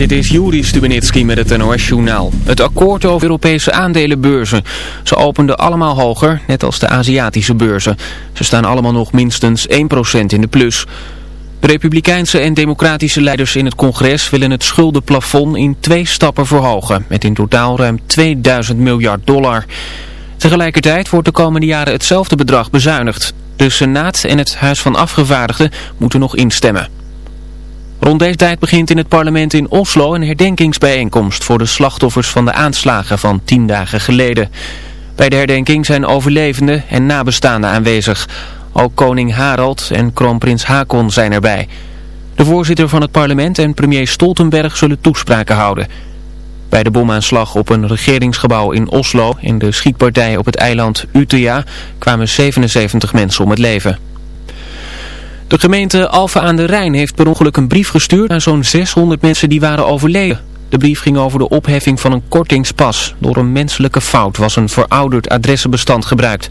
Dit is Juri Stubenitski met het NOS-journaal. Het akkoord over Europese aandelenbeurzen. Ze openden allemaal hoger, net als de Aziatische beurzen. Ze staan allemaal nog minstens 1% in de plus. Republikeinse en democratische leiders in het congres willen het schuldenplafond in twee stappen verhogen. Met in totaal ruim 2000 miljard dollar. Tegelijkertijd wordt de komende jaren hetzelfde bedrag bezuinigd. De Senaat en het Huis van Afgevaardigden moeten nog instemmen. Rond deze tijd begint in het parlement in Oslo een herdenkingsbijeenkomst voor de slachtoffers van de aanslagen van tien dagen geleden. Bij de herdenking zijn overlevenden en nabestaanden aanwezig. Ook koning Harald en kroonprins Hakon zijn erbij. De voorzitter van het parlement en premier Stoltenberg zullen toespraken houden. Bij de bomaanslag op een regeringsgebouw in Oslo en de schietpartij op het eiland Utøya kwamen 77 mensen om het leven. De gemeente Alphen aan de Rijn heeft per ongeluk een brief gestuurd aan zo'n 600 mensen die waren overleden. De brief ging over de opheffing van een kortingspas. Door een menselijke fout was een verouderd adressenbestand gebruikt.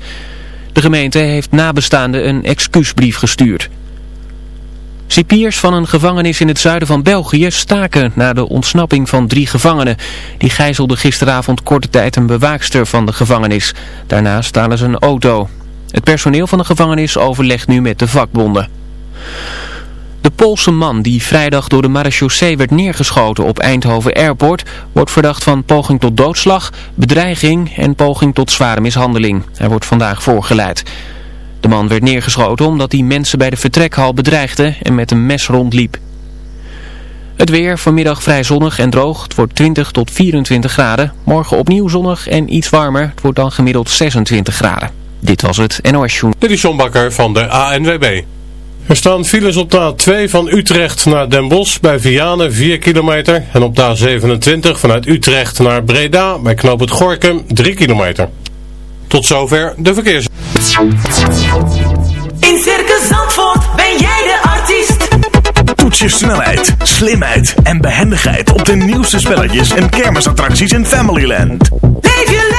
De gemeente heeft nabestaanden een excuusbrief gestuurd. Cipiers van een gevangenis in het zuiden van België staken na de ontsnapping van drie gevangenen. Die gijzelden gisteravond korte tijd een bewaakster van de gevangenis. Daarna stalen ze een auto. Het personeel van de gevangenis overlegt nu met de vakbonden. De Poolse man die vrijdag door de marechaussee werd neergeschoten op Eindhoven Airport wordt verdacht van poging tot doodslag, bedreiging en poging tot zware mishandeling. Hij wordt vandaag voorgeleid. De man werd neergeschoten omdat hij mensen bij de vertrekhal bedreigde en met een mes rondliep. Het weer vanmiddag vrij zonnig en droog. Het wordt 20 tot 24 graden. Morgen opnieuw zonnig en iets warmer. Het wordt dan gemiddeld 26 graden. Dit was het NOS Joen. Dit is John Bakker van de ANWB. Er staan files op de A2 van Utrecht naar Den Bosch bij Vianen 4 kilometer. En op de A27 vanuit Utrecht naar Breda bij Knoop het Gorkum 3 kilometer. Tot zover de verkeers. In Circus Zandvoort ben jij de artiest. Toets je snelheid, slimheid en behendigheid op de nieuwste spelletjes en kermisattracties in Familyland. Leef je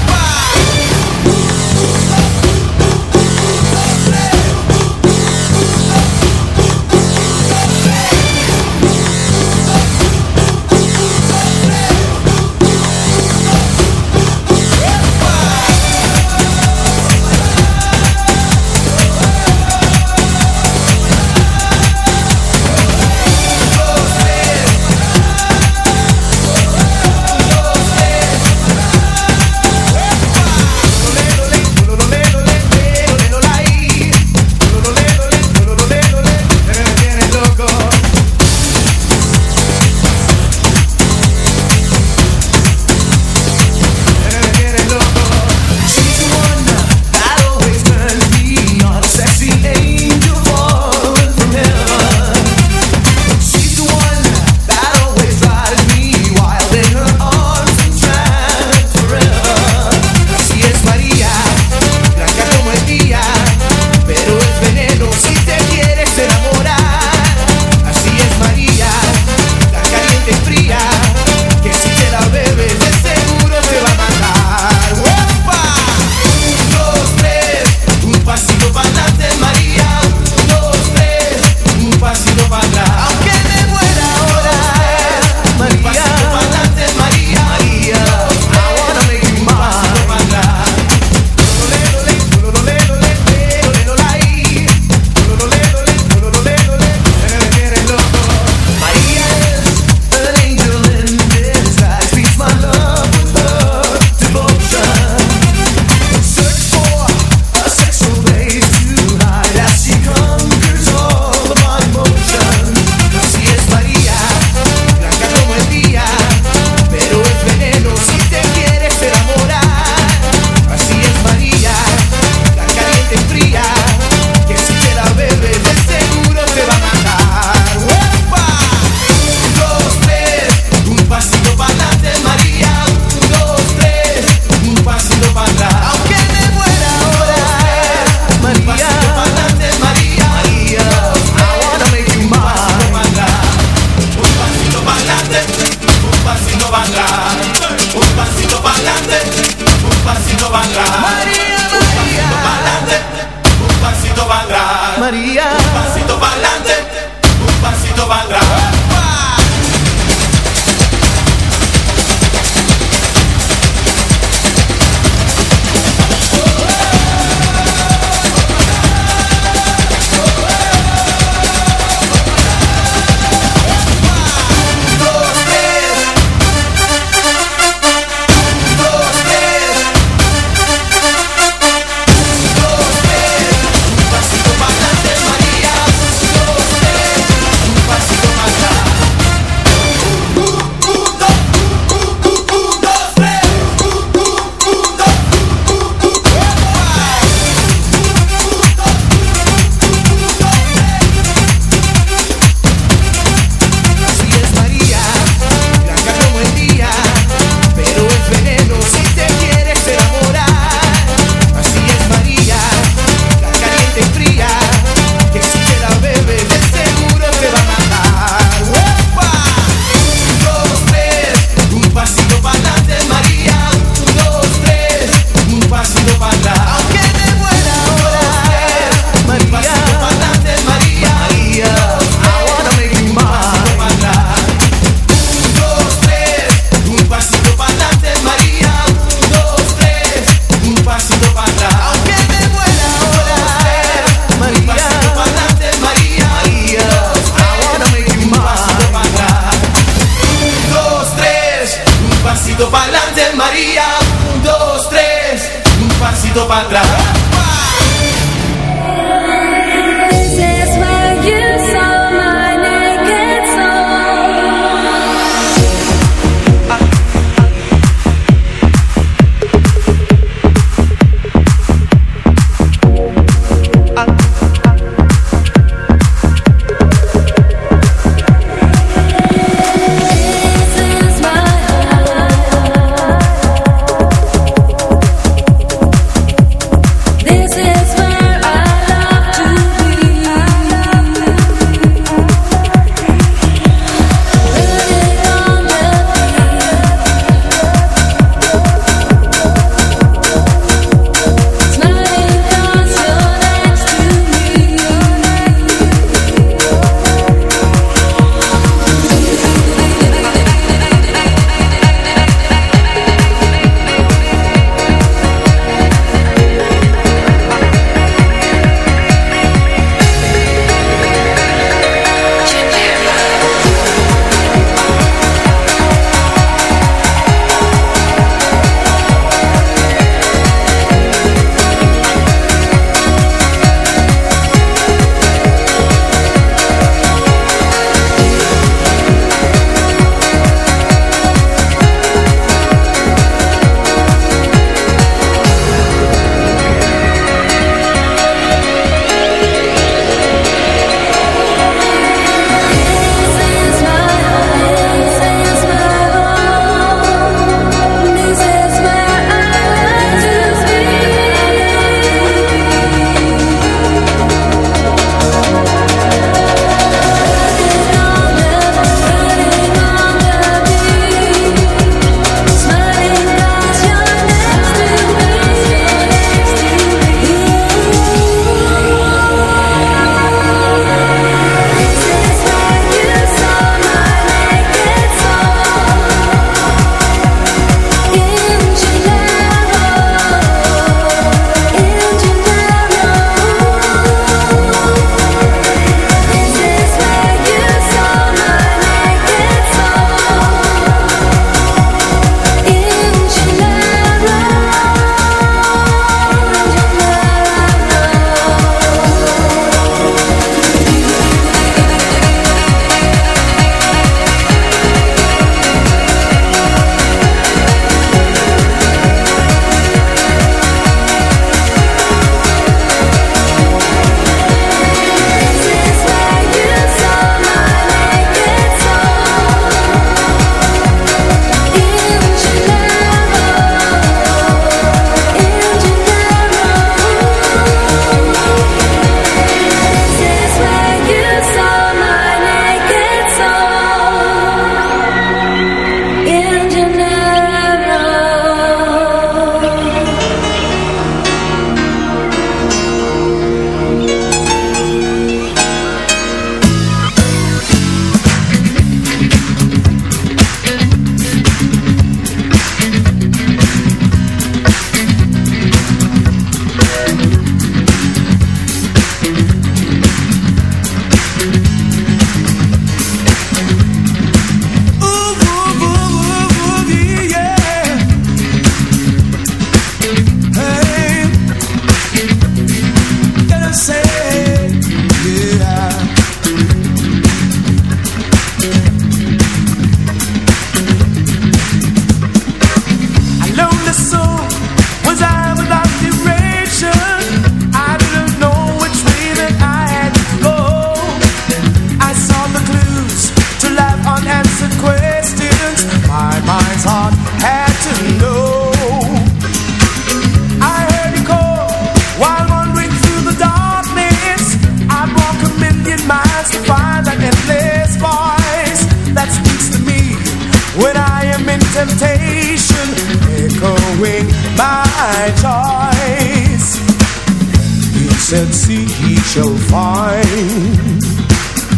Said, sea he shall find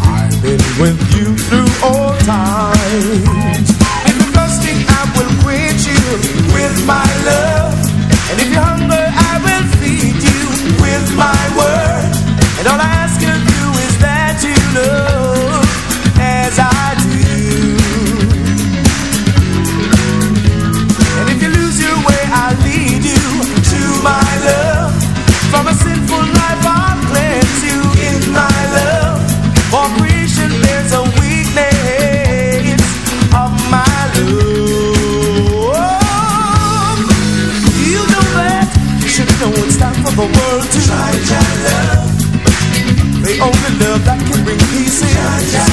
I've been with you through all times. And the thirsty I will quench you with my love. And if you're hungry I will feed you with my word. that can bring peace in.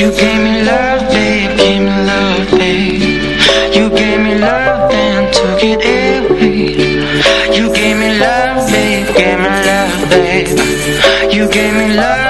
You gave me love, babe, gave me love, babe. You gave me love and took it away. You gave me love, babe, gave me love, babe. You gave me love.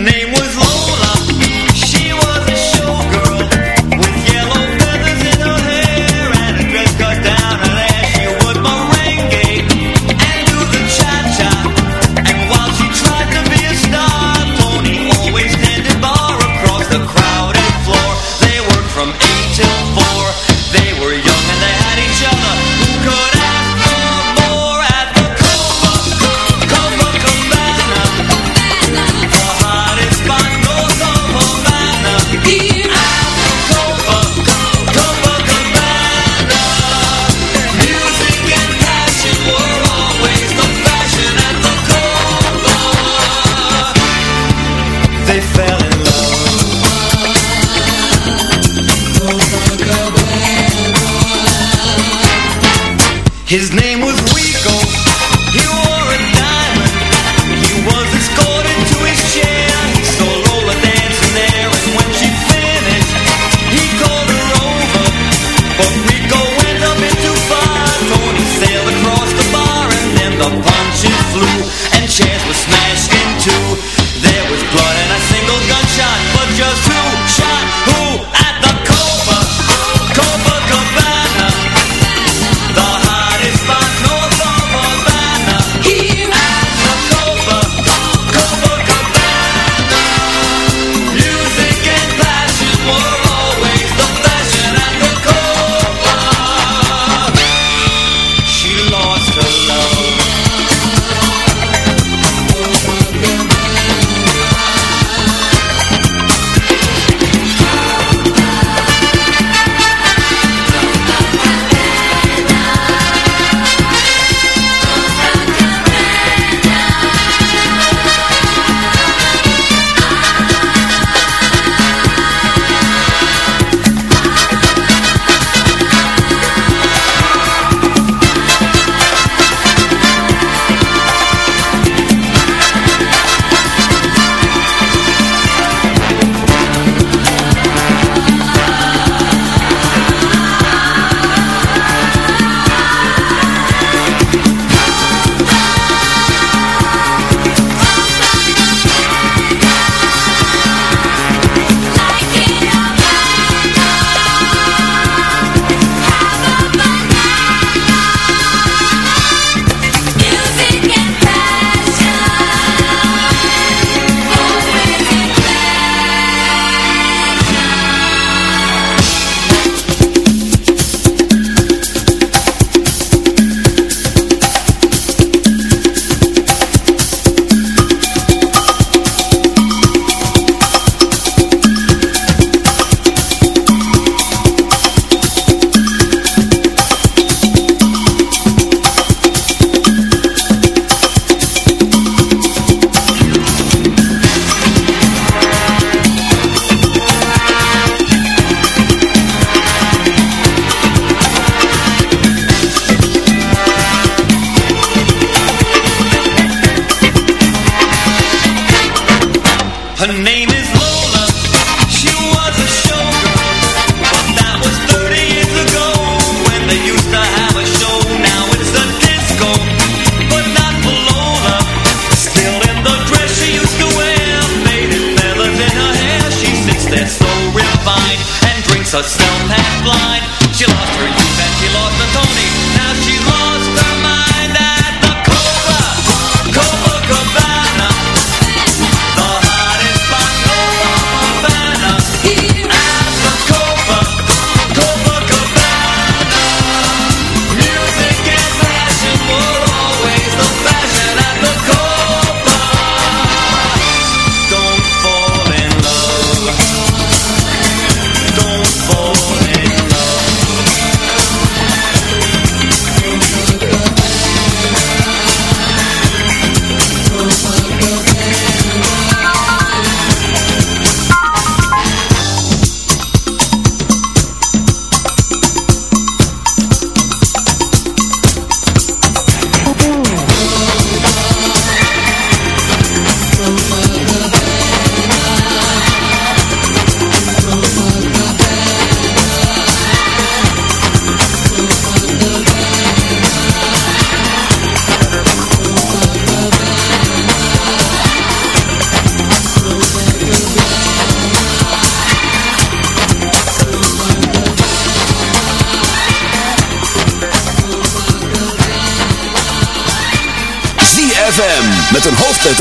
name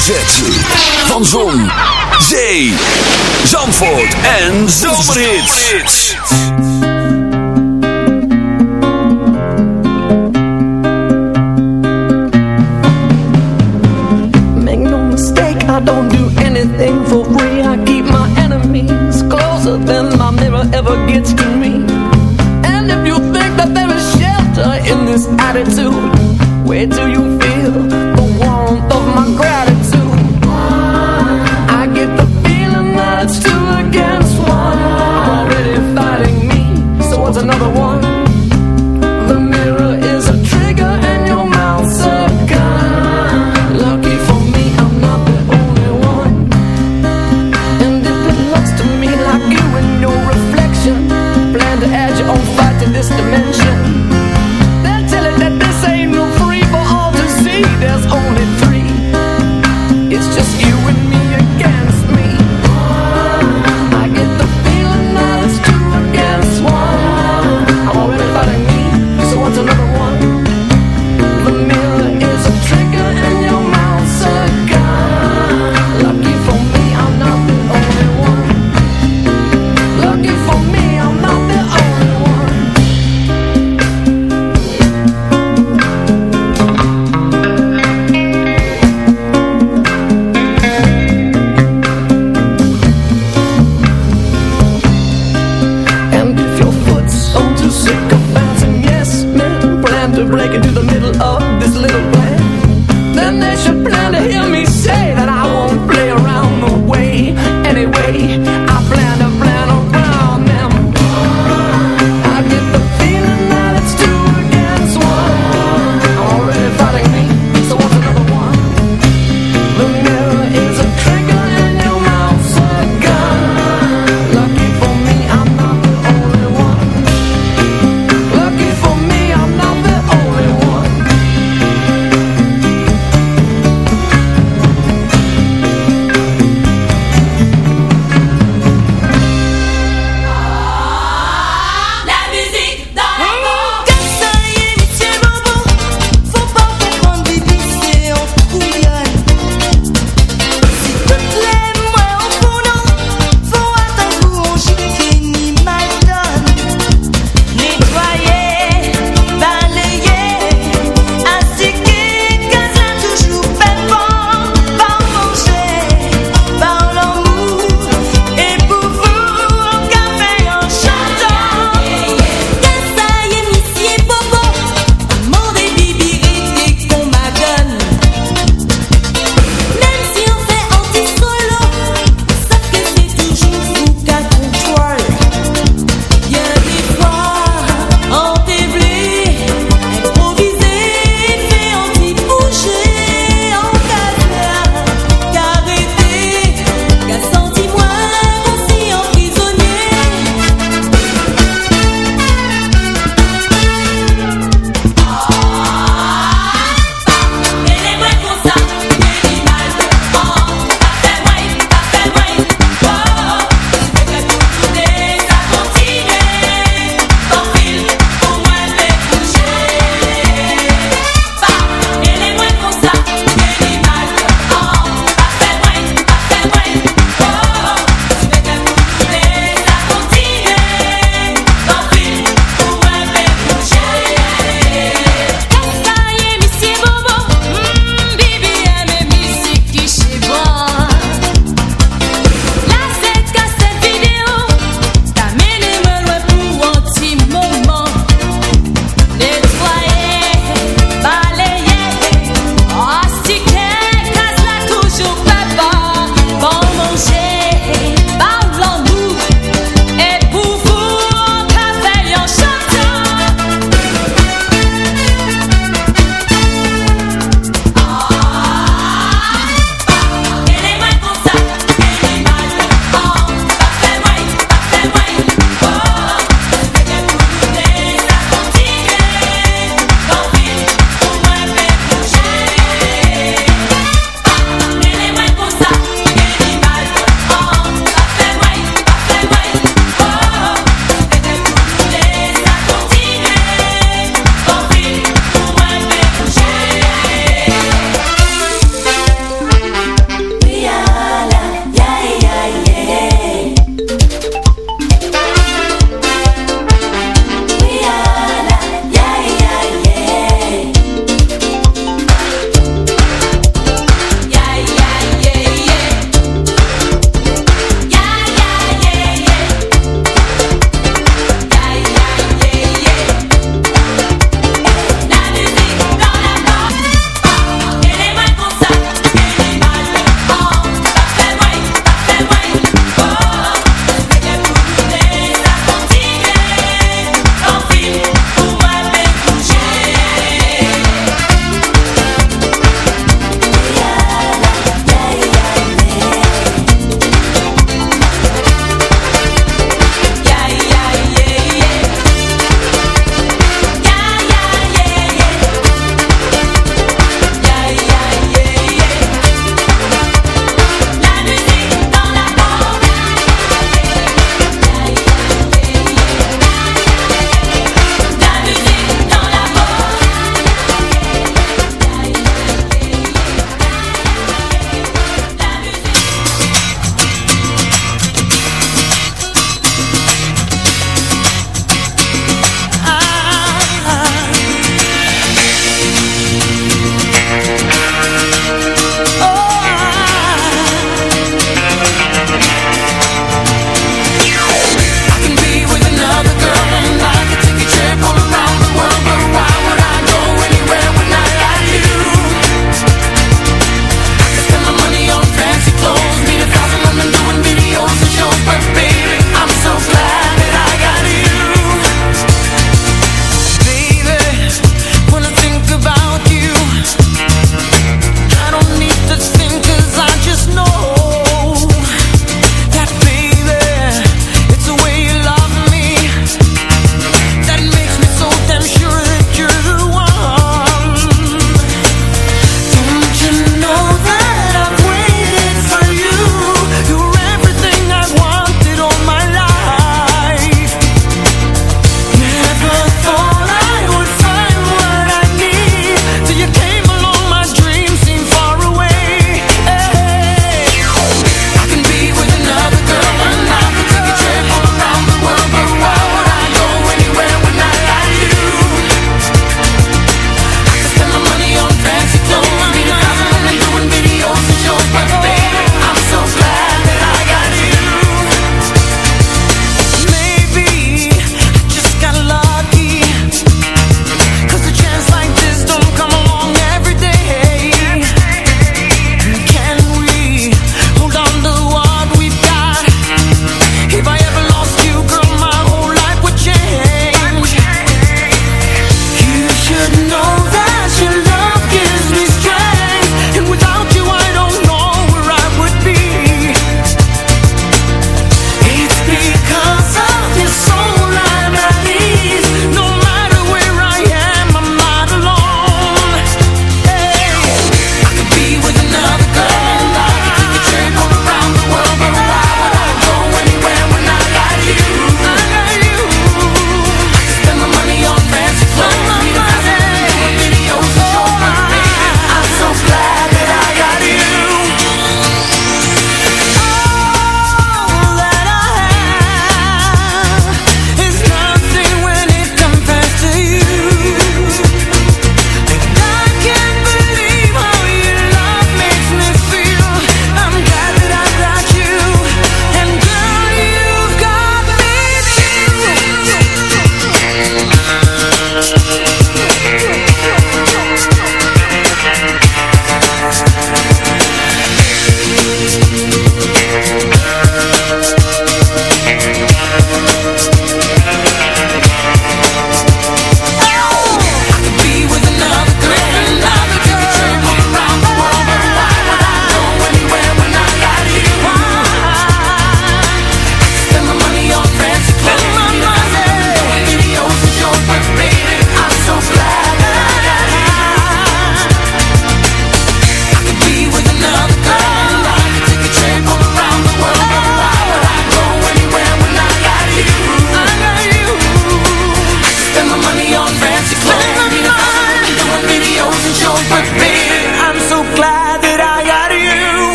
van Zon, Zee, Zandvoort en Zomerhits. Make no mistake, I don't do anything for free. I keep my enemies closer than my mirror ever gets to me. And if you think that there is shelter in this attitude, where do you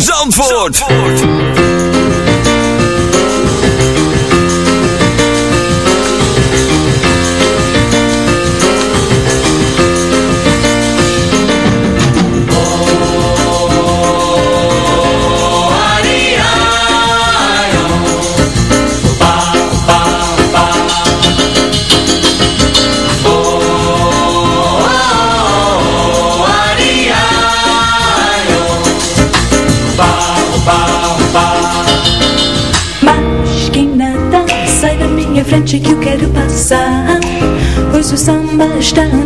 Zandvoort. verstanden.